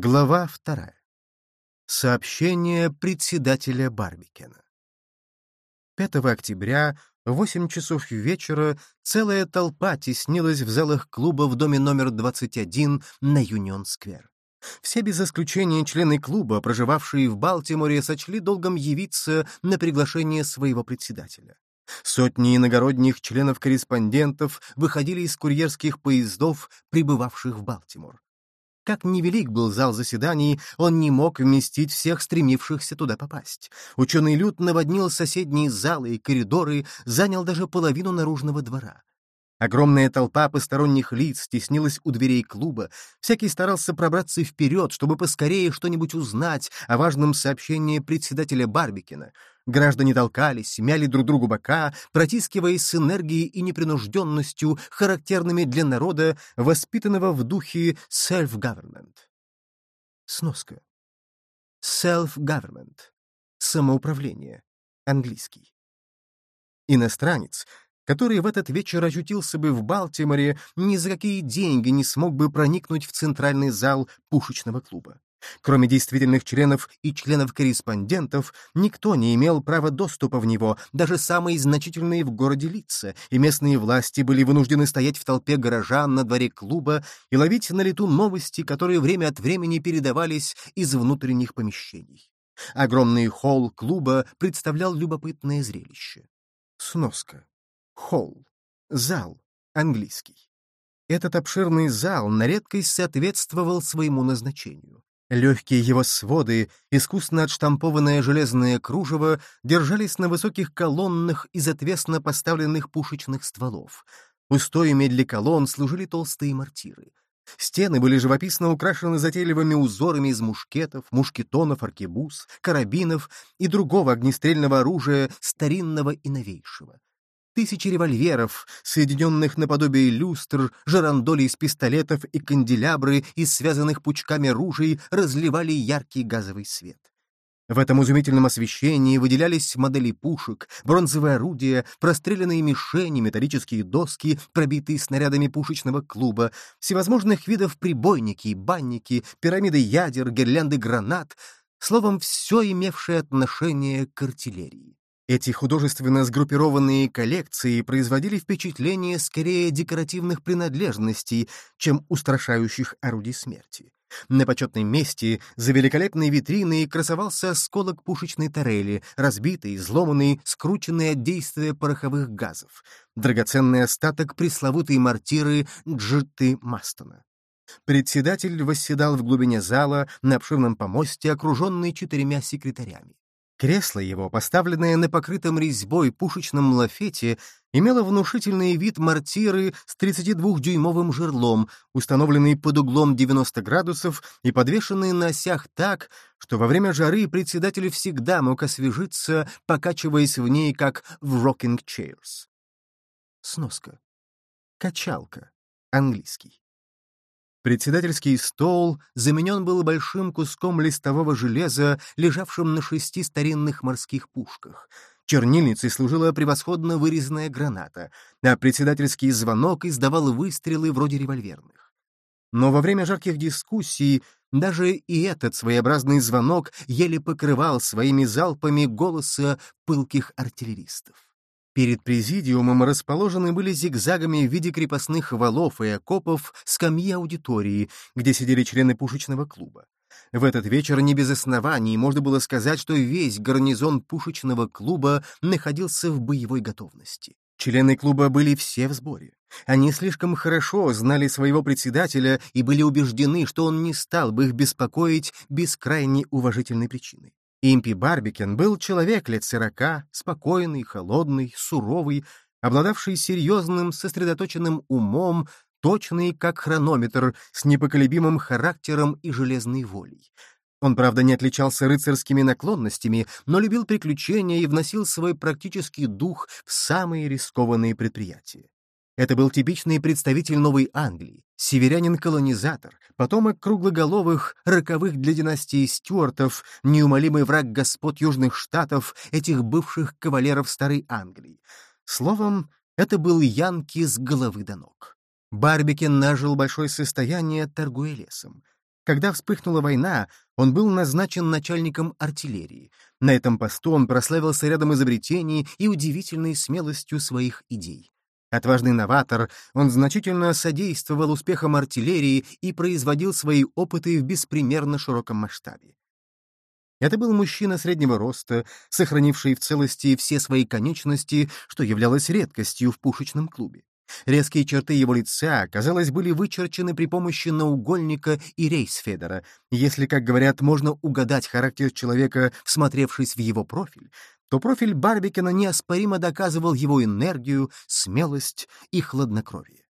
Глава вторая. Сообщение председателя Барбикена. 5 октября в 8 часов вечера целая толпа теснилась в залах клуба в доме номер 21 на Юнион-сквер. Все без исключения члены клуба, проживавшие в Балтиморе, сочли долгом явиться на приглашение своего председателя. Сотни иногородних членов-корреспондентов выходили из курьерских поездов, прибывавших в Балтимор. Как невелик был зал заседаний, он не мог вместить всех стремившихся туда попасть. Ученый люд наводнил соседние залы и коридоры, занял даже половину наружного двора. Огромная толпа посторонних лиц теснилась у дверей клуба. Всякий старался пробраться вперед, чтобы поскорее что-нибудь узнать о важном сообщении председателя Барбикина. Граждане толкались, мяли друг другу бока, протискиваясь с энергией и непринужденностью, характерными для народа, воспитанного в духе self-government. Сноска. Self-government. Самоуправление. Английский. Иностранец — который в этот вечер очутился бы в Балтиморе, ни за какие деньги не смог бы проникнуть в центральный зал пушечного клуба. Кроме действительных членов и членов-корреспондентов, никто не имел права доступа в него, даже самые значительные в городе лица, и местные власти были вынуждены стоять в толпе горожан на дворе клуба и ловить на лету новости, которые время от времени передавались из внутренних помещений. Огромный холл клуба представлял любопытное зрелище. Сноска. Холл. Зал. Английский. Этот обширный зал на редкость соответствовал своему назначению. Легкие его своды, искусно отштампованное железное кружево, держались на высоких колоннах из отвесно поставленных пушечных стволов. Устоями для колонн служили толстые мортиры. Стены были живописно украшены затейливыми узорами из мушкетов, мушкетонов, аркебуз, карабинов и другого огнестрельного оружия, старинного и новейшего. Тысячи револьверов, соединенных наподобие люстр, жарандоли из пистолетов и канделябры из связанных пучками ружей разливали яркий газовый свет. В этом изумительном освещении выделялись модели пушек, бронзовые орудия, простреленные мишени, металлические доски, пробитые снарядами пушечного клуба, всевозможных видов прибойники, банники, пирамиды ядер, гирлянды гранат, словом, все имевшее отношение к артиллерии. Эти художественно сгруппированные коллекции производили впечатление скорее декоративных принадлежностей, чем устрашающих орудий смерти. На почетном месте за великолепной витриной красовался осколок пушечной тарели, разбитый, изломанный, скрученный от действия пороховых газов, драгоценный остаток пресловутой мортиры Джитты Мастона. Председатель восседал в глубине зала на обширном помосте, окруженный четырьмя секретарями. Кресло его, поставленное на покрытом резьбой пушечном лафете, имело внушительный вид мортиры с 32-дюймовым жерлом, установленный под углом 90 градусов и подвешенный на осях так, что во время жары председатель всегда мог освежиться, покачиваясь в ней, как в rocking chairs. Сноска. Качалка. Английский. Председательский стол заменен был большим куском листового железа, лежавшим на шести старинных морских пушках. Чернильницей служила превосходно вырезанная граната, а председательский звонок издавал выстрелы вроде револьверных. Но во время жарких дискуссий даже и этот своеобразный звонок еле покрывал своими залпами голоса пылких артиллеристов. Перед президиумом расположены были зигзагами в виде крепостных валов и окопов скамьи аудитории, где сидели члены пушечного клуба. В этот вечер не без оснований можно было сказать, что весь гарнизон пушечного клуба находился в боевой готовности. Члены клуба были все в сборе. Они слишком хорошо знали своего председателя и были убеждены, что он не стал бы их беспокоить без крайне уважительной причины. Импи Барбикен был человек лет сорока, спокойный, холодный, суровый, обладавший серьезным, сосредоточенным умом, точный, как хронометр, с непоколебимым характером и железной волей. Он, правда, не отличался рыцарскими наклонностями, но любил приключения и вносил свой практический дух в самые рискованные предприятия. Это был типичный представитель Новой Англии, северянин-колонизатор, потомок круглоголовых, роковых для династии Стюартов, неумолимый враг господ Южных Штатов, этих бывших кавалеров Старой Англии. Словом, это был Янки с головы до ног. Барбикен нажил большое состояние, торгуя лесом. Когда вспыхнула война, он был назначен начальником артиллерии. На этом посту он прославился рядом изобретений и удивительной смелостью своих идей. Отважный новатор, он значительно содействовал успехам артиллерии и производил свои опыты в беспримерно широком масштабе. Это был мужчина среднего роста, сохранивший в целости все свои конечности, что являлось редкостью в пушечном клубе. Резкие черты его лица, казалось, были вычерчены при помощи наугольника и рейсфедера. Если, как говорят, можно угадать характер человека, всмотревшись в его профиль, то профиль Барбикена неоспоримо доказывал его энергию, смелость и хладнокровие.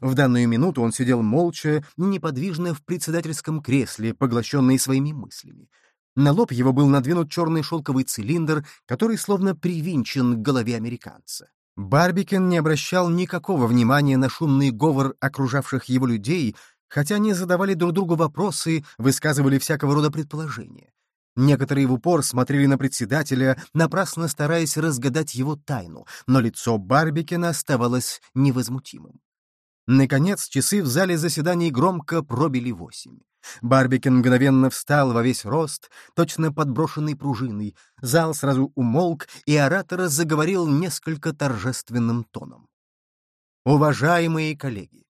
В данную минуту он сидел молча, неподвижно в председательском кресле, поглощенный своими мыслями. На лоб его был надвинут черный шелковый цилиндр, который словно привинчен к голове американца. Барбикен не обращал никакого внимания на шумный говор окружавших его людей, хотя они задавали друг другу вопросы, высказывали всякого рода предположения. Некоторые в упор смотрели на председателя, напрасно стараясь разгадать его тайну, но лицо Барбикена оставалось невозмутимым. Наконец, часы в зале заседаний громко пробили восемь. Барбикен мгновенно встал во весь рост, точно подброшенный пружиной. Зал сразу умолк, и оратор заговорил несколько торжественным тоном. «Уважаемые коллеги,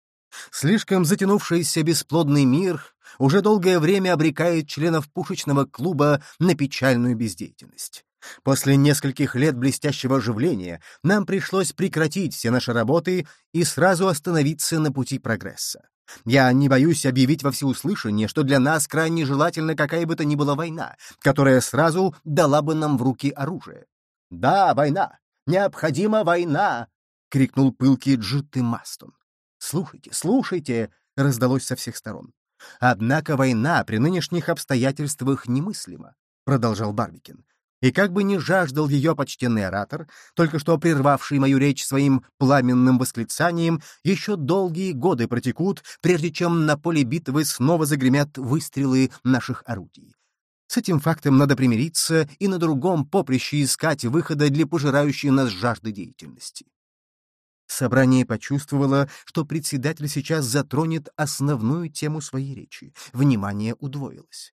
слишком затянувшийся бесплодный мир уже долгое время обрекает членов пушечного клуба на печальную бездеятельность. После нескольких лет блестящего оживления нам пришлось прекратить все наши работы и сразу остановиться на пути прогресса. Я не боюсь объявить во всеуслышание, что для нас крайне желательна какая бы то ни была война, которая сразу дала бы нам в руки оружие. «Да, война! Необходима война!» — крикнул пылкий Джитты Мастон. «Слушайте, слушайте!» — раздалось со всех сторон. «Однако война при нынешних обстоятельствах немыслима», — продолжал Барбикин. И как бы ни жаждал ее почтенный оратор, только что прервавший мою речь своим пламенным восклицанием, еще долгие годы протекут, прежде чем на поле битвы снова загремят выстрелы наших орудий. С этим фактом надо примириться и на другом поприще искать выхода для пожирающей нас жажды деятельности. Собрание почувствовало, что председатель сейчас затронет основную тему своей речи. Внимание удвоилось.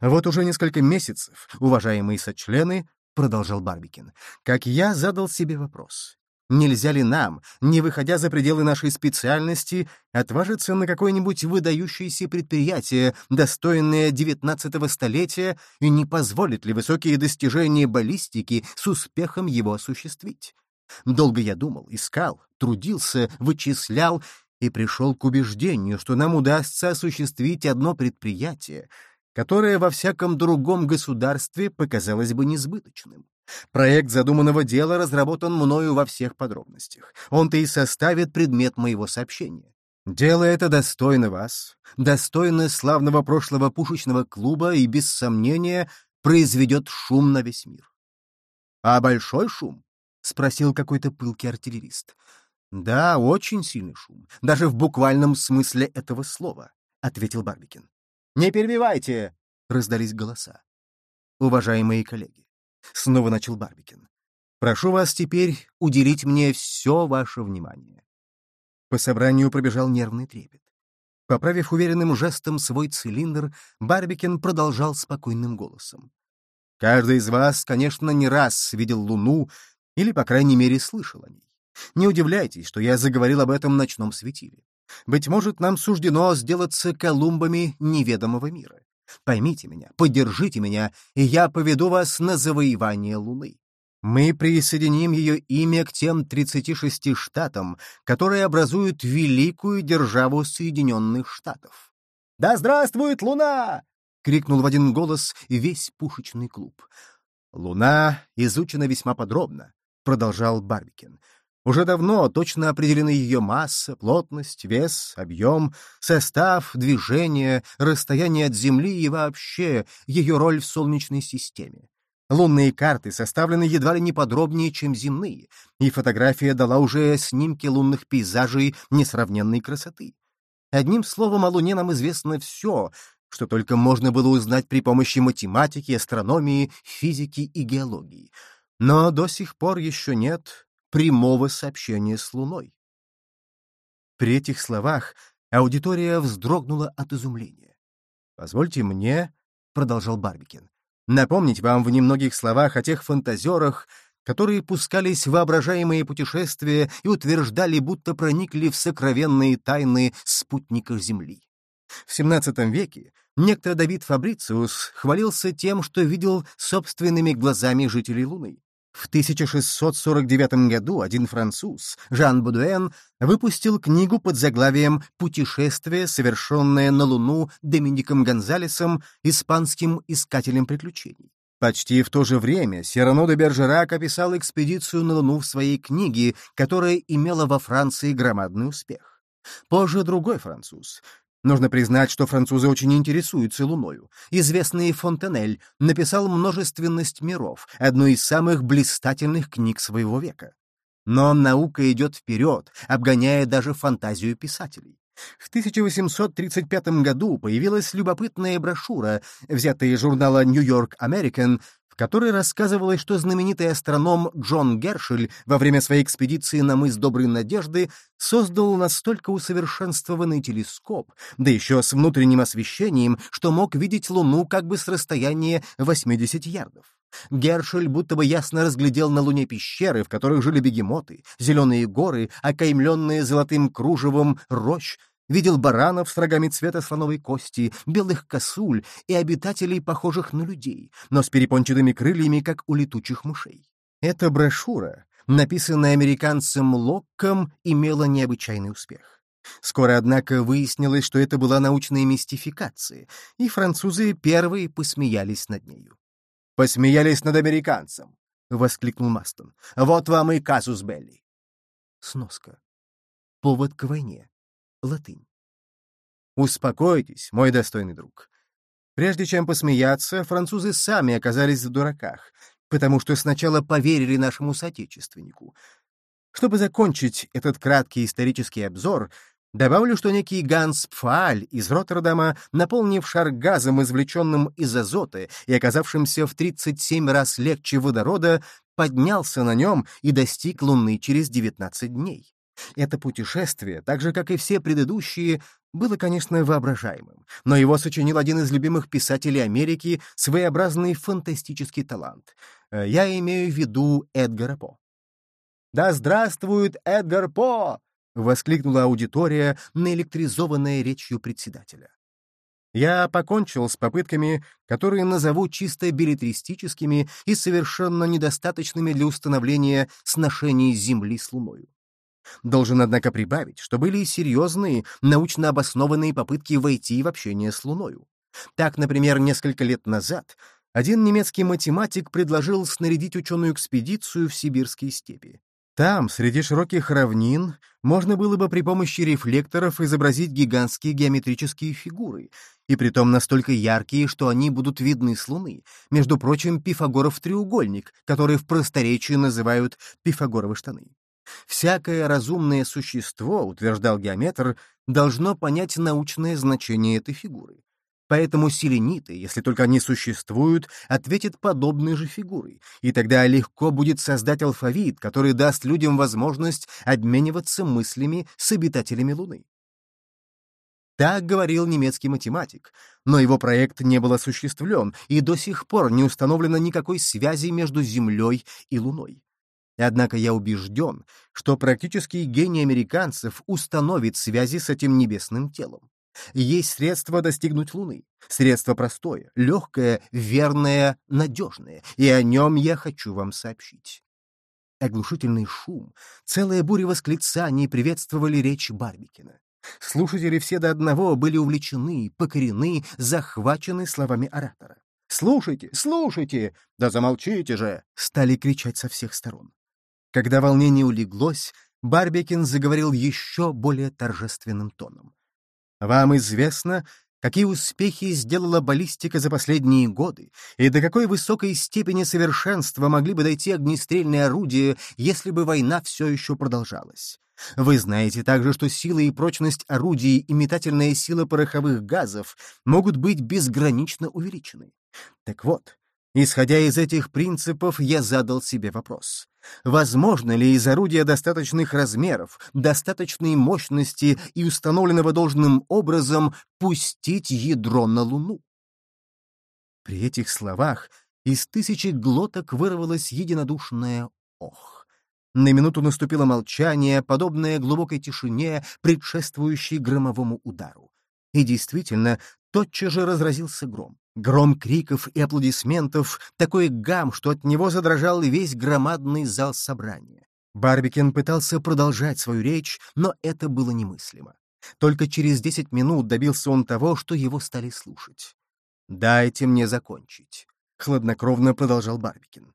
Вот уже несколько месяцев, уважаемые сочлены, — продолжал Барбикин, — как я задал себе вопрос. Нельзя ли нам, не выходя за пределы нашей специальности, отважиться на какое-нибудь выдающееся предприятие, достойное XIX столетия, и не позволит ли высокие достижения баллистики с успехом его осуществить? Долго я думал, искал, трудился, вычислял и пришел к убеждению, что нам удастся осуществить одно предприятие — которое во всяком другом государстве показалось бы несбыточным. Проект задуманного дела разработан мною во всех подробностях. Он-то и составит предмет моего сообщения. Дело это достойно вас, достойно славного прошлого пушечного клуба и, без сомнения, произведет шум на весь мир. — А большой шум? — спросил какой-то пылкий артиллерист. — Да, очень сильный шум, даже в буквальном смысле этого слова, — ответил Барбикин. «Не перебивайте!» — раздались голоса. «Уважаемые коллеги», — снова начал Барбикин, — «прошу вас теперь уделить мне все ваше внимание». По собранию пробежал нервный трепет. Поправив уверенным жестом свой цилиндр, Барбикин продолжал спокойным голосом. «Каждый из вас, конечно, не раз видел Луну или, по крайней мере, слышал о ней. Не удивляйтесь, что я заговорил об этом ночном светиле. Быть может, нам суждено сделаться колумбами неведомого мира. Поймите меня, поддержите меня, и я поведу вас на завоевание Луны. Мы присоединим ее имя к тем 36 штатам, которые образуют великую державу Соединенных Штатов. «Да здравствует Луна!» — крикнул в один голос весь пушечный клуб. «Луна изучена весьма подробно», — продолжал Барбикин. Уже давно точно определены ее масса, плотность, вес, объем, состав, движение, расстояние от Земли и вообще ее роль в Солнечной системе. Лунные карты составлены едва ли не подробнее, чем земные, и фотография дала уже снимки лунных пейзажей несравненной красоты. Одним словом, о Луне нам известно все, что только можно было узнать при помощи математики, астрономии, физики и геологии. Но до сих пор еще нет прямого сообщения с Луной. При этих словах аудитория вздрогнула от изумления. «Позвольте мне», — продолжал Барбикин, «напомнить вам в немногих словах о тех фантазерах, которые пускались в воображаемые путешествия и утверждали, будто проникли в сокровенные тайны спутников Земли. В XVII веке некто Давид Фабрициус хвалился тем, что видел собственными глазами жителей Луны. В 1649 году один француз, Жан Будуэн, выпустил книгу под заглавием «Путешествие, совершенное на Луну Домиником Гонзалесом, испанским искателем приключений». Почти в то же время Сирано де Бержерак описал экспедицию на Луну в своей книге, которая имела во Франции громадный успех. Позже другой француз, Нужно признать, что французы очень интересуются Луною. Известный Фонтенель написал «Множественность миров», одну из самых блистательных книг своего века. Но наука идет вперед, обгоняя даже фантазию писателей. В 1835 году появилась любопытная брошюра, взятая из журнала York American, в которой рассказывалось, что знаменитый астроном Джон Гершель во время своей экспедиции на мыс Доброй Надежды создал настолько усовершенствованный телескоп, да еще с внутренним освещением, что мог видеть Луну как бы с расстояния 80 ярдов. Гершель будто бы ясно разглядел на Луне пещеры, в которых жили бегемоты, зеленые горы, окаймленные золотым кружевом рощ, видел баранов с рогами цвета слоновой кости, белых косуль и обитателей, похожих на людей, но с перепончатыми крыльями, как у летучих мышей. Эта брошюра, написанная американцем Локком, имела необычайный успех. Скоро, однако, выяснилось, что это была научная мистификация, и французы первые посмеялись над нею. «Посмеялись над американцем!» — воскликнул Мастон. «Вот вам и казус Белли!» Сноска. Повод к войне. Латынь. Успокойтесь, мой достойный друг. Прежде чем посмеяться, французы сами оказались в дураках, потому что сначала поверили нашему соотечественнику. Чтобы закончить этот краткий исторический обзор, добавлю, что некий Ганс Пфааль из Роттердама, наполнив шар газом, извлеченным из азота и оказавшимся в 37 раз легче водорода, поднялся на нем и достиг Луны через 19 дней. Это путешествие, так же, как и все предыдущие, было, конечно, воображаемым, но его сочинил один из любимых писателей Америки, своеобразный фантастический талант. Э, я имею в виду Эдгара По. «Да здравствует Эдгар По!» — воскликнула аудитория, наэлектризованная речью председателя. Я покончил с попытками, которые назову чисто билетристическими и совершенно недостаточными для установления сношений Земли с Луною. Должен, однако, прибавить, что были и серьезные, научно обоснованные попытки войти в общение с Луною. Так, например, несколько лет назад один немецкий математик предложил снарядить ученую экспедицию в сибирские степи. Там, среди широких равнин, можно было бы при помощи рефлекторов изобразить гигантские геометрические фигуры, и притом настолько яркие, что они будут видны с Луны. Между прочим, Пифагоров треугольник, который в просторечии называют Пифагоровы штаны. Всякое разумное существо, утверждал геометр, должно понять научное значение этой фигуры. Поэтому селениты, если только они существуют, ответят подобной же фигурой, и тогда легко будет создать алфавит, который даст людям возможность обмениваться мыслями с обитателями Луны. Так говорил немецкий математик, но его проект не был осуществлен, и до сих пор не установлено никакой связи между Землей и Луной. Однако я убежден, что практический гений американцев установит связи с этим небесным телом. Есть средство достигнуть Луны. Средство простое, легкое, верное, надежное, и о нем я хочу вам сообщить. Оглушительный шум, целая буря восклицаний приветствовали речь Барбикина. Слушатели все до одного были увлечены, покорены, захвачены словами оратора. «Слушайте, слушайте! Да замолчите же!» — стали кричать со всех сторон. Когда волнение улеглось, Барбекин заговорил еще более торжественным тоном. «Вам известно, какие успехи сделала баллистика за последние годы, и до какой высокой степени совершенства могли бы дойти огнестрельные орудия, если бы война все еще продолжалась. Вы знаете также, что сила и прочность орудий и метательная сила пороховых газов могут быть безгранично увеличены. Так вот, Исходя из этих принципов, я задал себе вопрос. Возможно ли из орудия достаточных размеров, достаточной мощности и установленного должным образом пустить ядро на Луну? При этих словах из тысячи глоток вырвалось единодушное «ох». На минуту наступило молчание, подобное глубокой тишине, предшествующей громовому удару. И действительно, тотчас же разразился гром. Гром криков и аплодисментов, такой гам, что от него задрожал весь громадный зал собрания. Барбикен пытался продолжать свою речь, но это было немыслимо. Только через десять минут добился он того, что его стали слушать. «Дайте мне закончить», — хладнокровно продолжал Барбикин.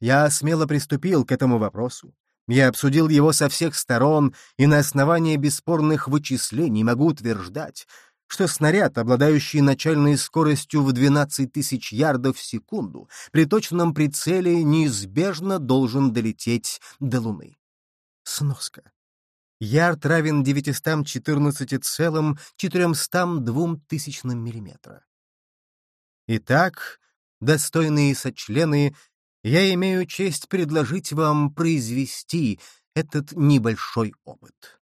«Я смело приступил к этому вопросу. Я обсудил его со всех сторон и на основании бесспорных вычислений могу утверждать, что снаряд, обладающий начальной скоростью в 12 тысяч ярдов в секунду, при точном прицеле неизбежно должен долететь до Луны. Сноска. Ярд равен 914,402 тысячным миллиметра. Итак, достойные сочлены, я имею честь предложить вам произвести этот небольшой опыт.